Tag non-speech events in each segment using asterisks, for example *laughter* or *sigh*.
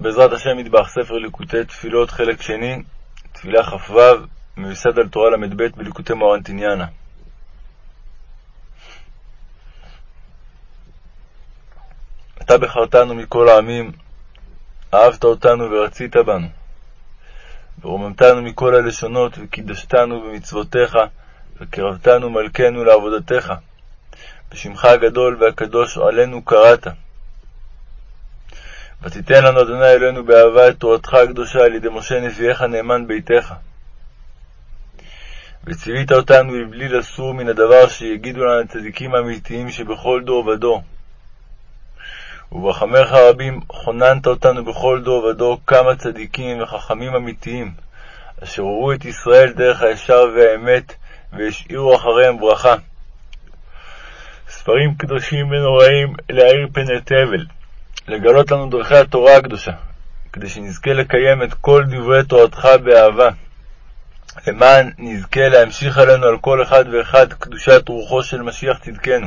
בעזרת השם מטבח ספר ליקוטי תפילות חלק שני, תפילה כ"ו, מיוסד על תורה ל"ב בליקוטי מורנטיניאנה. אתה בחרתנו מכל העמים, אהבת אותנו ורצית בנו, ורוממתנו מכל הלשונות, וקידשתנו במצוותיך, וקרבתנו מלכנו לעבודתך. בשמך הגדול והקדוש עלינו קראת. ותיתן לנו אדוני אלוהינו באהבה את תורתך הקדושה על ידי משה נביאך נאמן ביתך. וציווית אותנו לבלי לסור מן הדבר שיגידו לנו הצדיקים האמיתיים שבכל דור ודור. וברחמך הרבים חוננת אותנו בכל דור ודור כמה צדיקים וחכמים אמיתיים, אשר הורו את ישראל דרך הישר והאמת, והשאירו אחריהם ברכה. ספרים קדושים ונוראים להאיר פני תבל, לגלות לנו דרכי התורה הקדושה, כדי שנזכה לקיים את כל דברי תורתך באהבה, למען נזכה להמשיך עלינו על כל אחד ואחד קדושת רוחו של משיח צדקנו,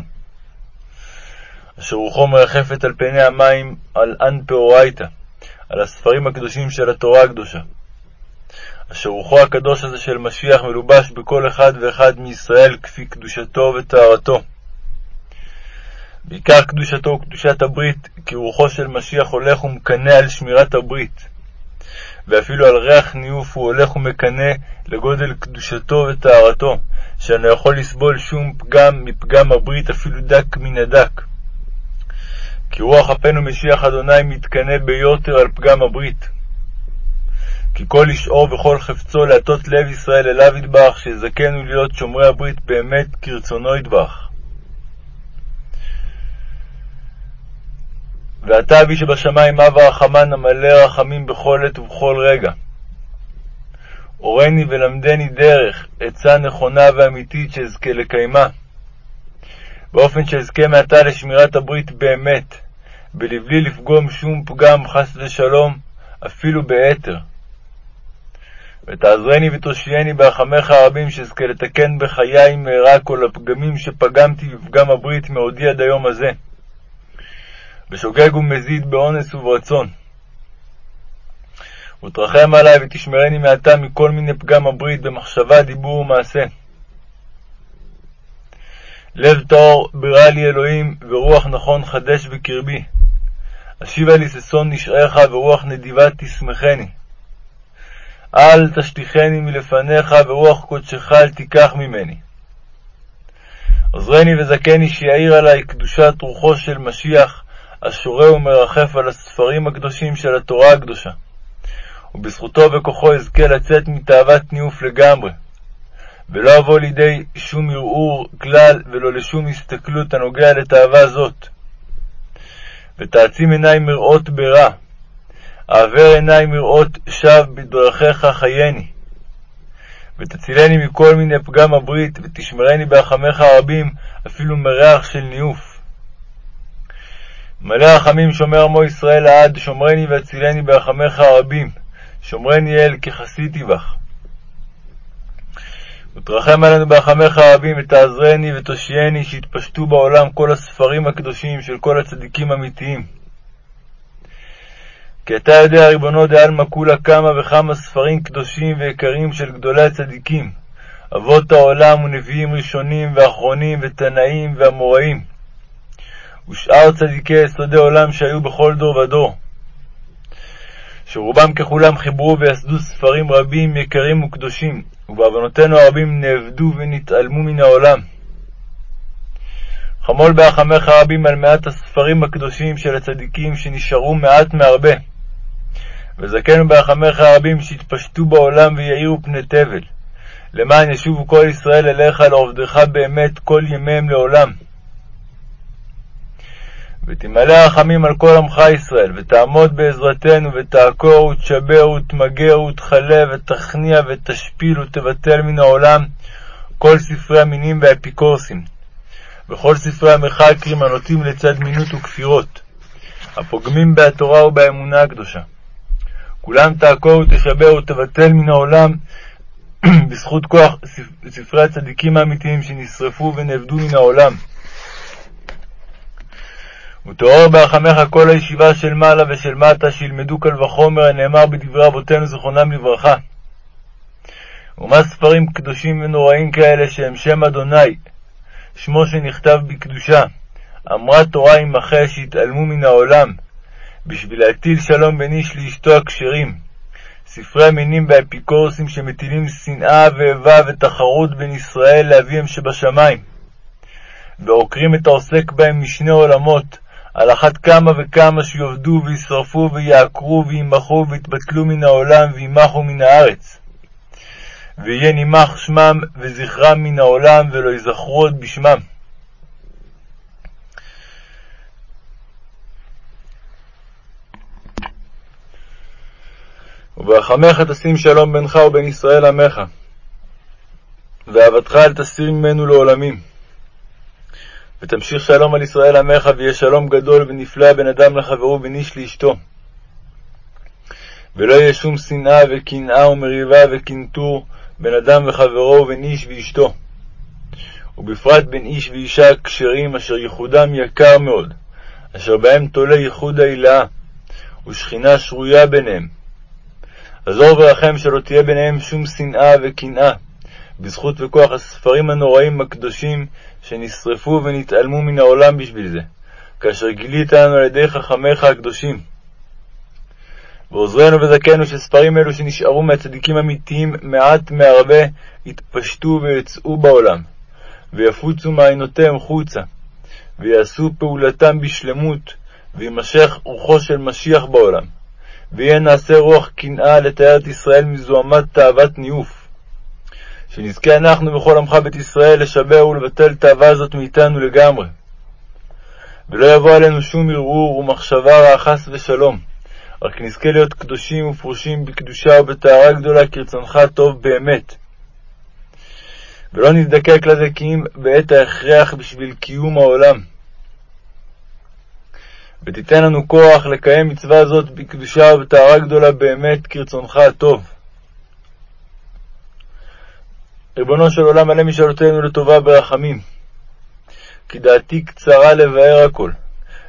אשר רוחו מרחפת על פני המים על אן פעורייתא, על הספרים הקדושים של התורה הקדושה, אשר רוחו הקדוש הזה של משיח מלובש בכל אחד ואחד מישראל כפי קדושתו וטהרתו. בעיקר קדושתו וקדושת הברית, כי רוחו של משיח הולך ומקנא על שמירת הברית, ואפילו על ריח ניאוף הוא הולך ומקנא לגודל קדושתו וטהרתו, שאינו יכול לסבול שום פגם מפגם הברית, אפילו דק מן הדק. כי רוח אפינו משיח אדוני מתקנא ביותר על פגם הברית. כי כל איש אור וכל חפצו להטות לב ישראל אליו ידבח, שיזכנו להיות שומרי הברית באמת כרצונו ידבח. ואתה אבי שבשמיים אב הרחמן המלא רחמים בכל עת ובכל רגע. הורני ולמדני דרך, עצה נכונה ואמיתית שאזכה לקיימה, באופן שאזכה מעתה לשמירת הברית באמת, בלבלי לפגום שום פגם חס ושלום, אפילו ביתר. ותעזרני ותושייני ברחמך הרבים, שאזכה לתקן בחיי מהרה כל הפגמים שפגמתי בפגם הברית מעודי עד היום הזה. בשוגג ומזיד באונס וברצון. ותרחם עלי ותשמרני מעתה מכל מיני פגם הברית במחשבה, דיבור ומעשה. לב טהור ברא לי אלוהים, ורוח נכון חדש בקרבי. אשיבה לי ששון נשעך, ורוח נדיבה תשמחני. אל תשליכני מלפניך, ורוח קודשך אל תיקח ממני. עזרני וזכני שיאיר עלי קדושת רוחו של משיח, השורה ומרחף על הספרים הקדושים של התורה הקדושה, ובזכותו וכוחו אזכה לצאת מתאוות ניאוף לגמרי, ולא אבוא לידי שום ערעור כלל ולא לשום הסתכלות הנוגע לתאווה זאת. ותעצים עיני מראות ברע, העבר עיני מראות שב בדרכיך חייני. ותצילני מכל מיני פגם הברית, ותשמרני ברחמיך הרבים, אפילו מריח של ניאוף. מלא רחמים שומר עמו ישראל לעד, שומרני והצילני ברחמך הרבים, שומרני אל כי חסיתי בך. ותרחם עלינו ברחמך הרבים, ותעזרני ותושייני, שיתפשטו בעולם כל הספרים הקדושים של כל הצדיקים האמיתיים. כי אתה יודע, ריבונו דעלמא כולה כמה וכמה ספרים קדושים ויקרים של גדולי הצדיקים, אבות העולם ונביאים ראשונים ואחרונים ותנאים ואמוראים. ושאר צדיקי יסודי עולם שהיו בכל דור ודור, שרובם ככולם חיברו ויסדו ספרים רבים, יקרים וקדושים, ובעוונותינו הרבים נאבדו ונתעלמו מן העולם. חמול ברחמך רבים על מעט הספרים הקדושים של הצדיקים שנשארו מעט מהרבה, וזכנו ברחמך הרבים שיתפשטו בעולם ויאירו פני תבל, למען ישובו כל ישראל אליך לעובדך באמת כל ימיהם לעולם. ותמלא רחמים על כל עמך ישראל, ותעמוד בעזרתנו, ותעקור ותשבר ותמגר ותכלה ותכניע ותשפיל ותבטל מן העולם כל ספרי המינים והאפיקורסים, וכל ספרי המרחקים הנוטים לצד מינות וכפירות, הפוגמים בהתורה ובאמונה הקדושה. כולם תעקור ותשבר ותבטל מן העולם *clears throat* בזכות כוח ספרי הצדיקים האמיתיים שנשרפו ונאבדו מן העולם. ותעורר ברחמך כל הישיבה של מעלה ושל מטה, שילמדו קל וחומר הנאמר בדברי אבותינו זיכרונם לברכה. ומה ספרים קדושים ונוראים כאלה שהם שם אדוני, שמו שנכתב בקדושה. אמרה תורה עמך שיתעלמו מן העולם, בשביל להטיל שלום בין איש לאשתו הכשרים. ספרי המינים והאפיקורסים שמטילים שנאה ואיבה ותחרות בין ישראל לאביהם שבשמיים, ועוקרים את העוסק בהם משני עולמות, על אחת כמה וכמה שיאבדו וישרפו ויעקרו וימחו ויתבטלו מן העולם וימחו מן הארץ. ויהיה נימח שמם וזכרם מן העולם ולא יזכרו עוד בשמם. וברחמך תשים שלום בינך ובין ישראל עמך, ואהבתך אל תסיר ממנו לעולמים. ותמשיך שלום על ישראל עמך, ויהיה שלום גדול ונפלא בין אדם לחברו ובין איש לאשתו. ולא יהיה שום שנאה וקנאה ומריבה וקנטור בין אדם וחברו ובין איש ואשתו. ובפרט בין איש ואישה כשרים, אשר ייחודם יקר מאוד, אשר בהם תולה ייחוד ההילאה, ושכינה שרויה ביניהם. עזור ורחם שלא תהיה ביניהם שום שנאה וקנאה, בזכות וכוח הספרים הנוראים הקדושים שנשרפו ונתעלמו מן העולם בשביל זה, כאשר גילית לנו על ידי חכמיך הקדושים. ועוזרנו וזכנו שספרים אלו שנשארו מהצדיקים האמיתיים מעט מהרבה יתפשטו ויצאו בעולם, ויפוצו מעיינותיהם חוצה, ויעשו פעולתם בשלמות, וימשך רוחו של משיח בעולם. ויהיה נעשה רוח קנאה לתאר את ישראל מזוהמת תאוות ניאוף. שנזכה אנחנו וכל עמך בית ישראל לשבר ולבטל תאווה הזאת מאיתנו לגמרי. ולא יבוא עלינו שום ערעור ומחשבה רעה חס ושלום, רק נזכה להיות קדושים ופרושים בקדושה ובטהרה גדולה כרצונך הטוב באמת. ולא נזדקק לזה כי אם בעת ההכרח בשביל קיום העולם. ותיתן לנו כוח לקיים מצווה זאת בקדושה ובטהרה גדולה באמת כרצונך הטוב. ריבונו של עולם מלא משאלותינו לטובה ברחמים, כי דעתי קצרה לבאר הכל,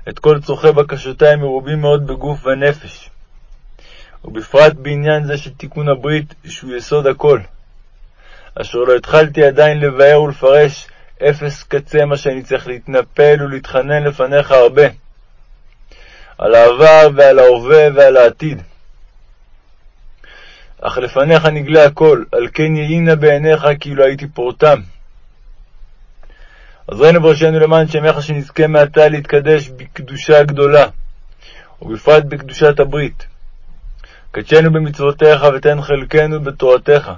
את כל צורכי בקשותיי מרובים מאוד בגוף ונפש, ובפרט בעניין זה של תיקון הברית, שהוא יסוד הכל, אשר לא התחלתי עדיין לבאר ולפרש אפס קצה מה שאני צריך להתנפל ולהתחנן לפניך הרבה. על העבר ועל ההווה ועל העתיד. אך לפניך נגלה הכל, על כן יהי נא בעיניך כאילו הייתי פורתם. עזרנו בראשנו למען שמך שנזכה מעתה להתקדש בקדושה הגדולה, ובפרט בקדושת הברית. קדשנו במצוותיך ותן חלקנו בתורתך.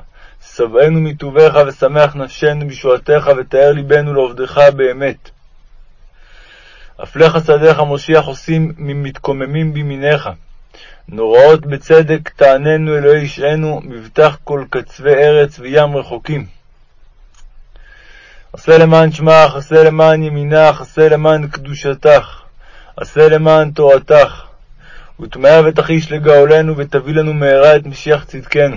שבענו מטובך ושמח נפשנו בשועתך ותאר ליבנו לעובדך באמת. הפלך שדיך מושיח עושים ממתקוממים בימיניך. נוראות בצדק תעננו אלוהי ישענו, מבטח כל קצווי ארץ וים רחוקים. עשה למען שמך, עשה למען ימינך, עשה למען קדושתך, עשה למען תורתך. וטמאה ותחיש לגאולנו, ותביא לנו מהרה את משיח צדקנו.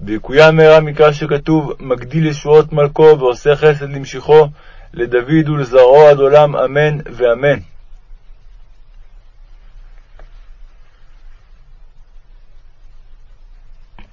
ויקוים מהרה מקרא שכתוב, מגדיל ישועות מלכו, ועושה חסד למשיחו, לדוד ולזרעו עד עולם, אמן ואמן.